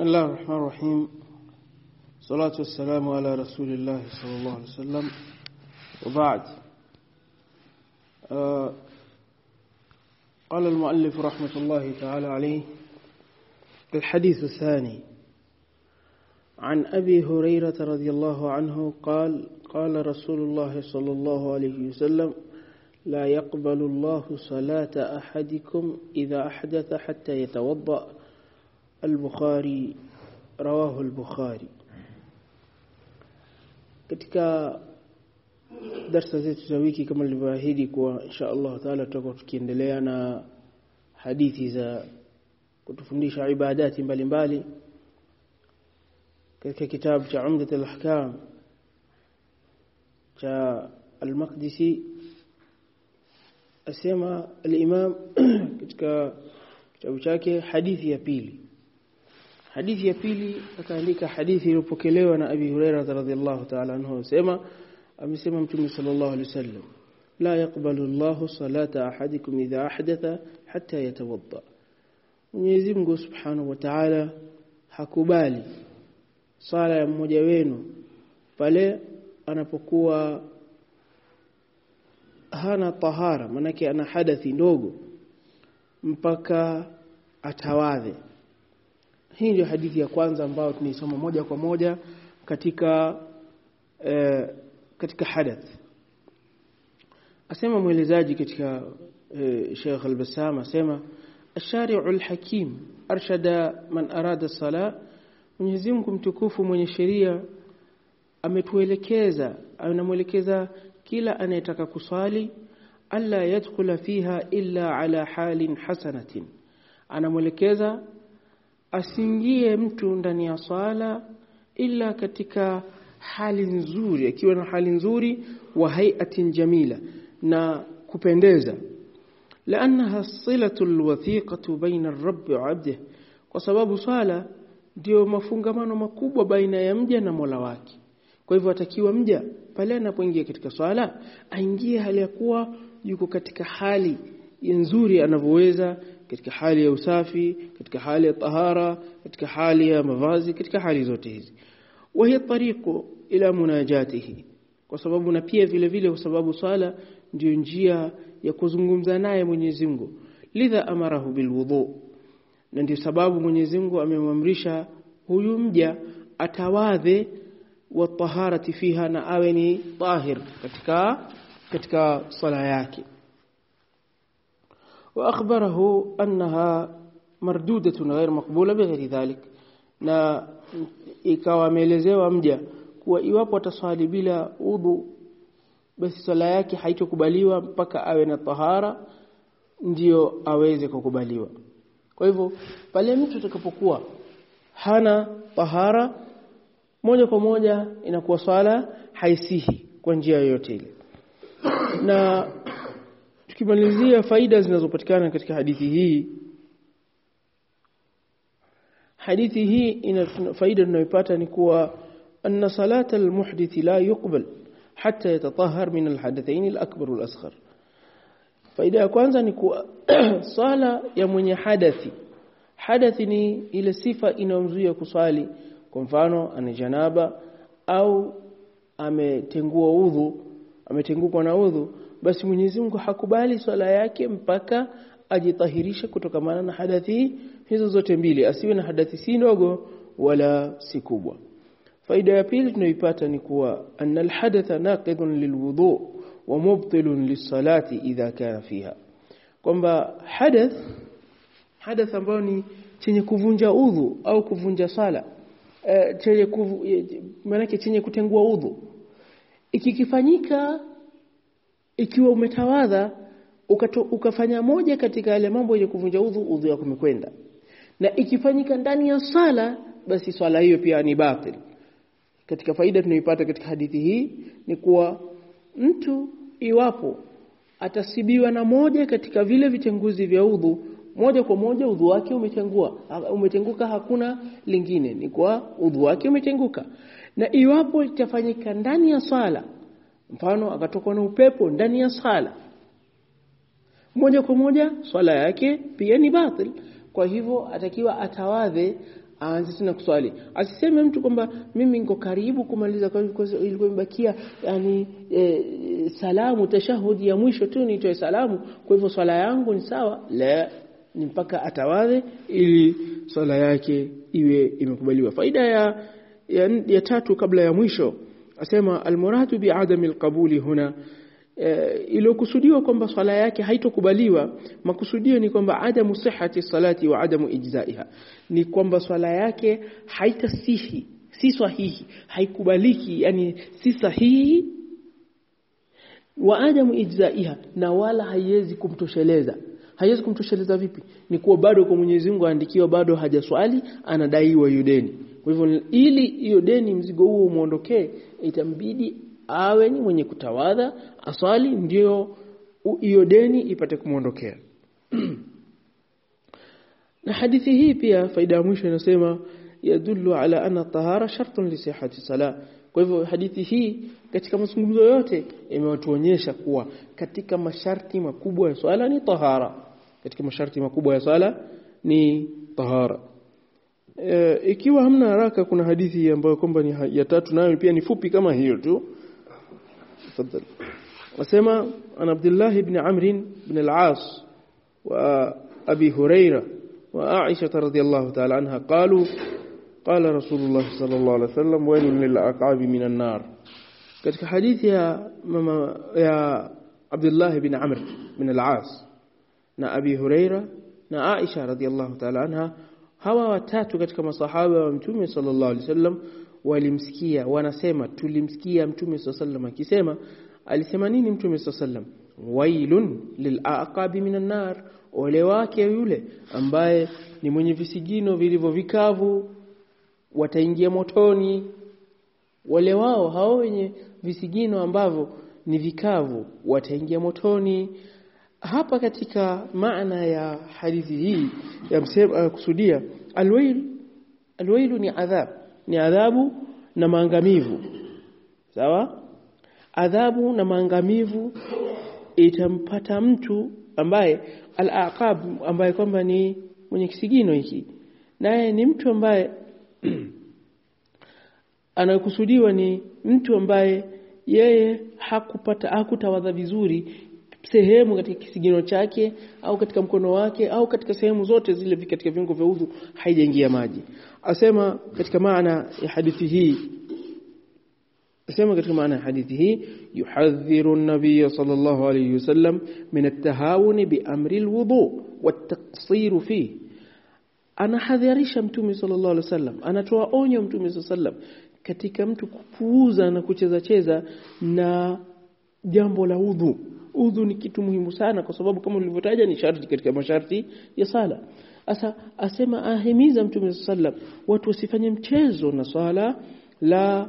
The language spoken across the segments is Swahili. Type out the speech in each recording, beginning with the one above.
بسم الله الرحمن الرحيم. الصلاة والسلام على رسول الله صلى الله عليه وسلم. وبعد. آه قال المؤلف رحمة الله تعالى عليه الحديث الثاني. عن أبي هريرة رضي الله عنه قال قال رسول الله صلى الله عليه وسلم لا يقبل الله صلاة أحدكم إذا أحدث حتى يتوضأ. البخاري رواه البخاري katika darsa zetu za wiki kama nilivyoahidi kuwa insha Allah taala tutakuwa tukiendelea na hadithi za kutufundisha ibadati mbalimbali katika kitabu cha Umdat al-Ahkam cha al-Maqdisi asema al-Imam katika kitabu chake hadithi ya pili hadithi ya pili akaandika hadithi iliyopokelewa na Abi Hurairah radhiyallahu ta'ala anhu asema amesema Mtume sallallahu alaihi wasallam la yaqbalu Allahu salata ahadikum idha ahdatha hatta yatawadda. Mwenyezi Mungu Subhanahu wa Ta'ala hakubali sala ya mmoja wenu pale anapokuwa hana tahara manake ana hadathi ndogo mpaka atawadhe hii ndio hadithi ya kwanza ambayo tunaisoma moja kwa moja katika e, katika hadath asema mwelezaji katika e, Sheikh Al-Bassam asema الشارع الحكيم أرشد من أراد الصلاة Mwenyezi Mungu mtukufu mwenye sheria ametuelekeza anamwelekeza kila anayetaka kuswali alla yadkhula fiha illa ala halin hasanatin anamwelekeza asiingie mtu ndani ya swala ila katika hali nzuri akiwa na hali nzuri wa hayatin jamila na kupendeza لانها الصله الوثيقه بين الرب وعبده kwa sababu swala ndio mafungamano makubwa baina ya mja na Mola wake kwa hivyo atakiwa mja pale anapoingia katika swala aingie hali ya kuwa yuko katika hali nzuri anavyoweza katika hali ya usafi katika hali ya tahara katika hali ya mavazi katika hali zote hizi. Wa hiya tariqu ila munajatihi kwa sababu na pia vile vile kwa sababu sala ndio njia ya kuzungumza naye Mwenyezi Mungu. Lidha amarahu bilwudu na ndio sababu Mwenyezi Mungu amemwamrisha huyu mja atawadhe wa taharati fiha na awe ni tahir katika katika sala yake واخبره انها مردوده غير مقبوله بغير ذلك na ikawa ameelezewa mja kuwa iwapo ataswali bila udhu basi swala yake haitokubaliwa mpaka awe na tahara ndiyo aweze kukubaliwa kwa hivyo pale mtu atakapokuwa hana tahara moja kwa moja inakuwa swala haisihi kwa njia yoyote ile na tukimalizia faida zinazopatikana katika hadithi hii. Hadithi hii ina faida tunayopata ni kuwa anna salata almuhdith la yuqbal hatta yatatahhar min alhadathain alakbar walasghar faida ya kwanza ni kuwa sala ya mwenye hadathi hadathi ni ile sifa inayomzuia kuswali. Kwa mfano ana janaba au ametengua udhu ametengukwa na udhu basi Mwenyezi Mungu hakubali swala yake mpaka ajitahirishe kutokamana na hadathi hizo zote mbili asiwe na hadathi si ndogo wala si kubwa. Faida ya pili tunayoipata ni kuwa anna alhadatha naqidun lilwudu wa mubtilun lisalati idha kana fiha. Kwamba hadath hadath ambayo ni chenye kuvunja udhu au kuvunja sala e, chenye kuv... maanake chenye kutengua udhu ikikifanyika ikiwa umetawadha ukato, ukafanya moja katika yale mambo yenye kuvunja udhu udhu yako umekwenda na ikifanyika ndani ya sala basi swala hiyo pia ni batil. Katika faida tunayoipata katika hadithi hii ni kuwa mtu iwapo atasibiwa na moja katika vile vitenguzi vya udhu moja kwa moja udhu wake umetengua umetenguka hakuna lingine. Ni kwa udhu wake umetenguka. Na iwapo itafanyika ndani ya sala mfano akatokwa na upepo ndani ya sala. Moja kwa moja swala yake pia ni batil. Kwa hivyo atakiwa atawadhe aanze tena kuswali. Asiseme mtu kwamba mimi niko karibu kumaliza ilikuwa imebakia yani e, salamu tashahudi ya mwisho tu nitoe salamu. Kwa hivyo swala yangu ni sawa. La ni mpaka atawadhe ili swala yake iwe imekubaliwa. Faida ya, ya, ya tatu kabla ya mwisho asema almuradu biadami alqabuli huna. E, iliyokusudiwa kwamba swala yake haitokubaliwa makusudio ni kwamba adamu sihhati salati wa adamu ijzaiha. Ni kwamba swala yake haitasihi si sahihi haikubaliki yani si sahihi wa adamu ijzaiha na wala haiwezi kumtosheleza. Haiwezi kumtosheleza vipi? Ni kuwa bado kwa Mwenyezi Mungu aandikiwa bado hajaswali anadaiwa yudeni. deni kwa hivyo ili hiyo deni mzigo huo umuondokee itambidi awe ni mwenye kutawadha aswali ndio hiyo deni ipate kumuondokea na hadithi hii pia faida ya mwisho inasema yadullu ala anna tahara shartun li sihhati salah kwa hivyo hadithi hii katika mazungumzo yote imewatuonyesha kuwa katika masharti makubwa ya swala ni tahara. Katika masharti makubwa ya swala ni tahara e, ikiwa hamna haraka kuna hadithi ambayo kwamba ni ya tatu nayo pia ni fupi kama hiyo tu tafadhali wasema an Abdullah ibn Amr ibn al-As wa Abi Huraira wa Aisha radhiyallahu ta'ala anha qalu قال رسول الله صلى الله عليه وسلم ويل للعقاب من النار katika hadithi ya mama ya Abdullah ibn Amr bin al-As na Abi Huraira na Aisha radhiallahu ta'ala anha hawa watatu katika masahaba wa Mtume sallallahu alaihi wasallam walimsikia wanasema tulimsikia Mtume sallallahu alaihi akisema alisema nini Mtume sallallahu alaihi wailun lil'aqabi minan nar. Ole wake yule ambaye ni mwenye visigino vilivyo vikavu wataingia motoni. Wale wao hao wenye visigino ambavyo ni vikavu wataingia motoni hapa katika maana ya hadithi hii kusudia alwail alwailu ni adhab ni adhabu na maangamivu. Sawa? Adhabu na maangamivu itampata mtu ambaye al-aqab ambaye kwamba ni mwenye kisigino hiki. Naye ni mtu ambaye anakusudiwa ni mtu ambaye yeye hakupata hakutawadha vizuri sehemu katika kisigino chake au katika mkono wake au katika sehemu zote zile katika viungo vya udhu haijaingia maji. Asema katika maana ya hadithi hii asema katika maana ya hadithi hii yuhadhiru an-nabiy sallallahu alayhi wasallam min at-tahawun bi amri al-wudu wat-taqsir fihi anahadharisha mtume sallallahu alaihi wasallam anatoa onyo mtume sallallahu alaihi wasallam katika mtu kupuuza na kucheza cheza na jambo la udhu udhu ni kitu muhimu sana kwa sababu kama ulivyotaja ni sharti katika masharti ya sala. Asa asema ahimiza mtume sallam watu wasifanye mchezo na swala la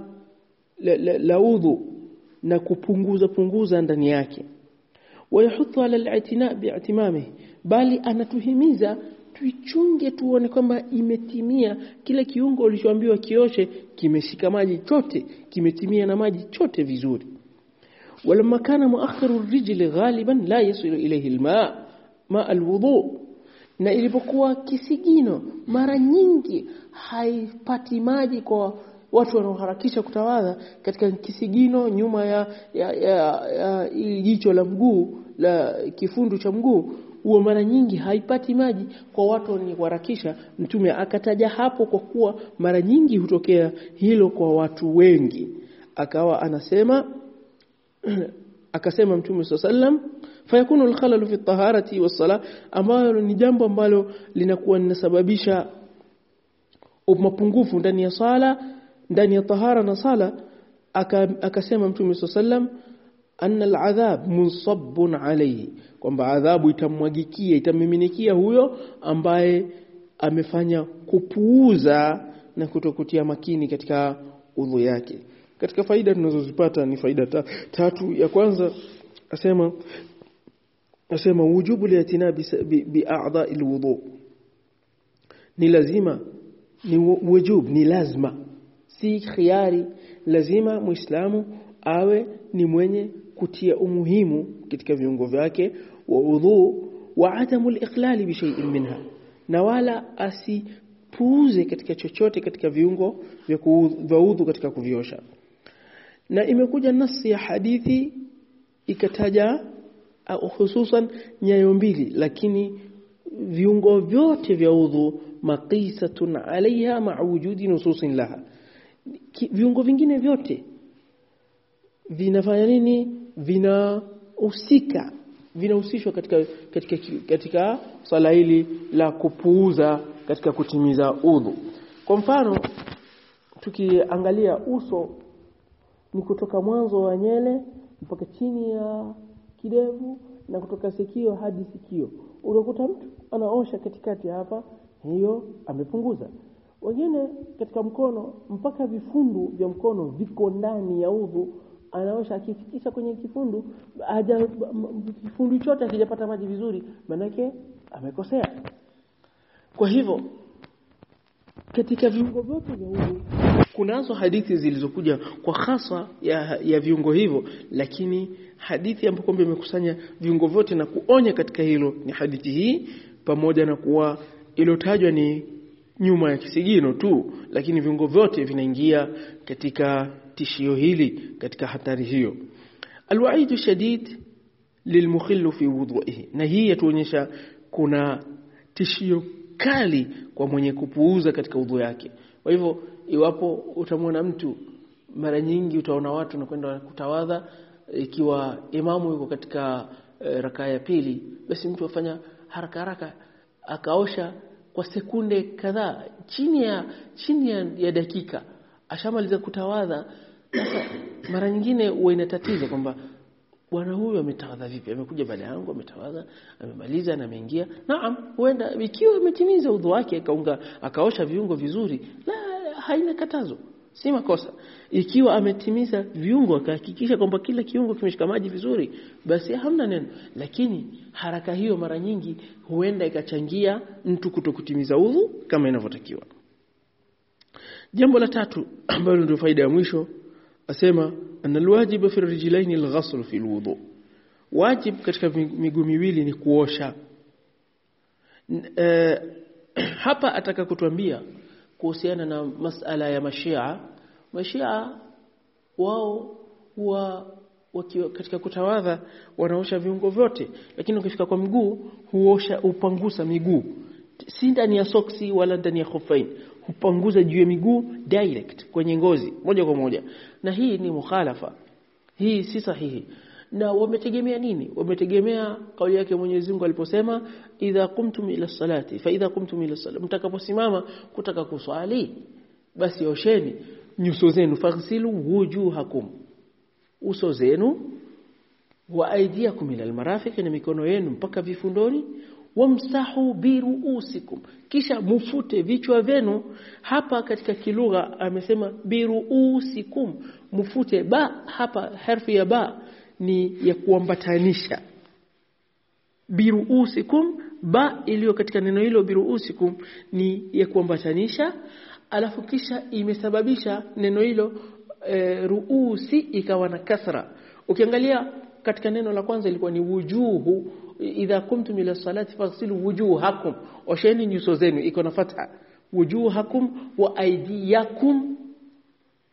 la, la, la udhu na kupunguza punguza ndani yake. Wayahuthu ala al-i'tina bali anatuhimiza tuichunge tuone kwamba imetimia kile kiungo ulichoambiwa kioshe kimeshika maji chote kimetimia na maji chote vizuri ولما كان مؤخر الرجل غالبا لا يصل إليه الماء ماء الوضوء na ilipokuwa kisigino mara nyingi haipati maji kwa watu wanaoharakisha kutawadha katika kisigino nyuma ya ya, ya, ya, ya jicho la mguu la kifundu cha mguu huwa mara nyingi haipati maji kwa watu wenye kuharakisha mtume akataja hapo kwa kuwa mara nyingi hutokea hilo kwa watu wengi akawa anasema akasema mtume swalla sallam fayakunu alkhalalu fi taharati was-sala ambalo ni jambo ambalo linakuwa linasababisha mapungufu ndani ya sala ndani ya tahara na sala. Akasema mtume swalla sallam anna al'adhab munsabun alayhi kwamba adhabu itamwagikia itamiminikia huyo ambaye amefanya kupuuza na kutokutia makini katika udhu yake katika faida tunazozipata ni faida ta, tatu. Ya kwanza asema asema wujubu liatina bi'a'dha bi alwudu. Ni lazima ni wujub ni lazima. Si khiari lazima muislamu awe ni mwenye kutia umuhimu katika viungo vyake wa udhu wa adamu al-iqlal bi shay'in minha. Na wala asi asipuuze katika chochote katika viungo vya udhu katika kuviosha na imekuja nasi ya hadithi ikataja hususan nyayo mbili lakini viungo vyote vya udhu maqisatun alaiha ma'a wujudi nususin laha. Viungo vingine vyote vinafanya nini? Vinahusika vinahusishwa katika katika katika swala hili la kupuuza katika kutimiza udhu kwa mfano tukiangalia uso ni kutoka mwanzo wa nyele mpaka chini ya kidevu na kutoka sikio hadi sikio. Unakuta mtu anaosha katikati hapa hiyo amepunguza. Wengine katika mkono mpaka vifundu vya mkono viko ndani ya udhu anaosha. Akifikisha kwenye kifundu haja kifundu chote akijapata maji vizuri manake amekosea. Kwa hivyo katika viungo vyote vya udhu kunazo hadithi zilizokuja kwa hasa ya, ya viungo hivyo lakini hadithi ambayo kwamba imekusanya viungo vyote na kuonya katika hilo ni hadithi hii pamoja na kuwa iliyotajwa ni nyuma ya kisigino tu lakini viungo vyote vinaingia katika tishio hili katika hatari hiyo. Alwaidu shadid lilmukhillu fi wudhuihi na hii yatuonyesha kuna tishio kali kwa mwenye kupuuza katika udhu yake. Kwa hivyo iwapo utamwona mtu mara nyingi utaona watu na kwenda kutawadha ikiwa imamu yuko katika e, rakaa ya pili basi mtu afanya haraka haraka akaosha kwa sekunde kadhaa chini ya chini ya, ya dakika ashamaliza kutawadha. Sasa mara nyingine huwa inatatiza kwamba bwana huyu ametawadha vipi? Amekuja baada yangu ametawadha amemaliza na ameingia. Naam huenda ikiwa ametimiza udhu wake akaunga akaosha viungo vizuri la haina katazo. Si makosa. Ikiwa ametimiza viungo akahakikisha kwamba kila kiungo kimeshika maji vizuri basi hamna neno. Lakini haraka hiyo mara nyingi huenda ikachangia mtu kutokutimiza udhu kama inavyotakiwa. Jambo la tatu ambalo ndio faida ya mwisho asema analwajibu fi rijlaini alghasl fi alwudu. Wajib katika miguu miwili ni kuosha. E, hapa ataka kutuambia kuhusiana na masala ya mashia mashia wao huwa wakiwa katika kutawadha wanaosha viungo vyote lakini ukifika kwa mguu huosha upangusa miguu. Si ndani ya soksi wala ndani ya khufain hupanguza juu ya miguu direct kwenye ngozi moja kwa moja. Na hii ni mukhalafa. Hii si sahihi na wametegemea nini? Wametegemea kauli yake Mwenyezi Mungu aliposema idha qumtum ila salati fa idha qumtum ila salati. Mtakaposimama kutaka kuswali basi osheni nyuso zenu faghsilu wujuhakum uso zenu wa aidiakum ila almarafiq na mikono yenu mpaka vifundoni wamsahu biruusikum kisha mufute vichwa vyenu. Hapa katika kilugha amesema biruusikum mufute ba hapa harfi ya ba ni ya kuambatanisha. Biruusikum ba iliyo katika neno hilo biruusikum ni ya kuambatanisha. Alafu kisha imesababisha neno hilo e, ruusi ikawa na kasra. Ukiangalia katika neno la kwanza ilikuwa ni wujuhu. Idha kumtum ila salati fasilu wujuhakum. Osheni nyuso zenu iko na fatha. Wujuhakum wa aydiyakum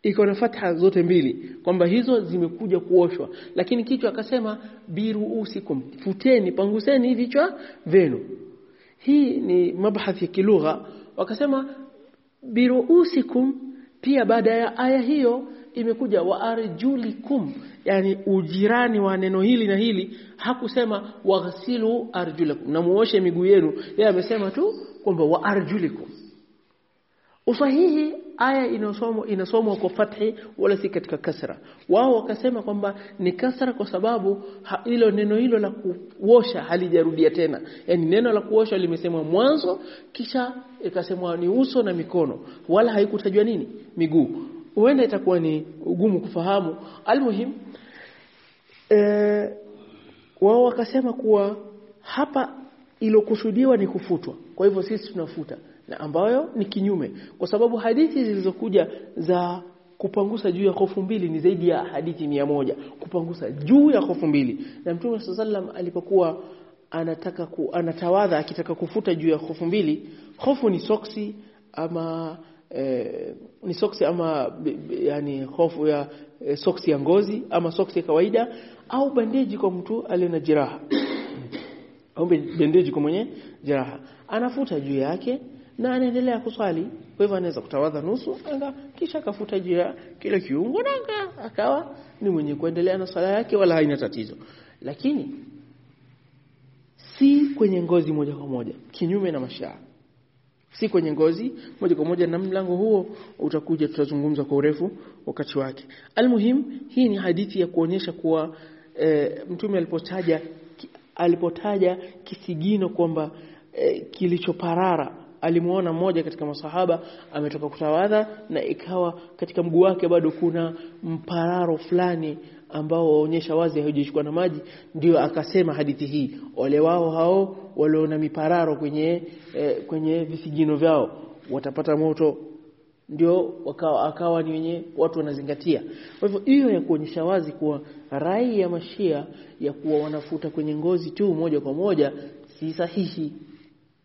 iko na fatha zote mbili kwamba hizo zimekuja kuoshwa. Lakini kichwa akasema biruusikum futeni panguseni vichwa venu hii ni mabhathi ya kilugha. Wakasema biruusikum pia baada ya aya hiyo imekuja wa arjulikum yani ujirani wa neno hili na hili. Hakusema waghsilu arjulakum na muoshe miguu yenu. Yeye amesema tu kwamba wa arjulikum. Usahihi aya inasomwa inasomwa kwa fathi wala si katika kasra. Wao wakasema kwamba ni kasra kwa sababu hilo neno hilo la kuosha halijarudia tena. Yani neno la kuosha limesemwa mwanzo kisha ikasemwa ni uso na mikono wala haikutajwa nini? Miguu. Huenda itakuwa ni ugumu kufahamu. Almuhim e, wao wakasema kuwa hapa ilokusudiwa ni kufutwa. Kwa hivyo sisi tunafuta na ambayo ni kinyume. Kwa sababu hadithi zilizokuja za kupangusa juu ya hofu mbili ni zaidi ya hadithi mia moja. Kupangusa juu ya hofu mbili. Na mtume sallam alipokuwa anataka ku, anatawadha akitaka kufuta juu ya hofu mbili hofu ni soksi ama eh, ni soksi ama yani hofu ya eh, soksi ya ngozi ama soksi ya kawaida au bandeji kwa mtu aliye na jeraha. Au bandeji kwa mwenye jeraha. Anafuta juu yake na anaendelea kuswali. Kwa hivyo anaweza kutawadha nusu anga kisha akafuta juu ya kile kiungo na akawa ni mwenye kuendelea na sala yake wala haina tatizo. Lakini si kwenye ngozi moja kwa moja kinyume na mashaa. Si kwenye ngozi moja kwa moja na mlango huo utakuja tutazungumza kwa urefu wakati wake. Almuhim hii ni hadithi ya kuonyesha kuwa e, mtume alipotaja alipotaja kisigino kwamba e, kilichoparara alimuona mmoja katika masahaba ametoka kutawadha na ikawa katika mguu wake bado kuna mpararo fulani ambao waonyesha wazi haujashikwa na maji ndio akasema hadithi hii wale wao hao waliona mipararo kwenye eh, kwenye visigino vyao watapata moto. Ndio wakawa akawa ni wenye watu wanazingatia. Kwa hivyo hiyo ya kuonyesha wazi kuwa rai ya mashia ya kuwa wanafuta kwenye ngozi tu moja kwa moja si sahihi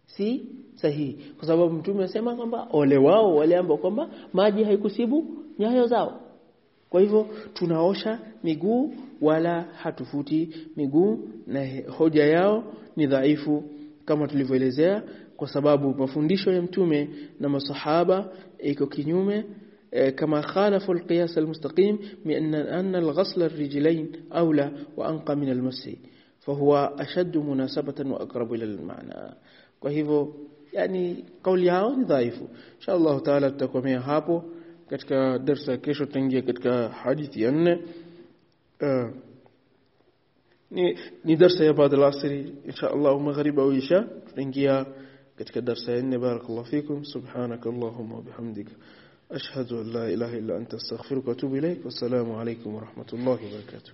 si sahihi kwa sababu mtume anasema kwamba ole wao wale ambao kwamba maji haikusibu nyayo zao kwa hivyo tunaosha miguu wala hatufuti miguu na hoja yao ni dhaifu kama tulivyoelezea kwa sababu mafundisho ya mtume na masahaba iko kinyume كما خالفوا القياس المستقيم بأن أن الغسل الرجلين أولى وأنقى من المسح فهو أشد مناسبة وأقرب إلى المعنى وهو يعني قول yao ni dhaifu insha Allah taala tutakomea hapo katika darsa kesho tutaingia katika hadithi ya nne uh, ni, ni darsa ya baada al-asri insha Allah magharibi au isha tutaingia katika darsa ya nne barakallahu fikum subhanaka allahumma wa bihamdika ashhadu an la ilaha illa anta astaghfiruka wa atubu ilaik wassalamu alaykum wa rahmatullahi wa barakatuh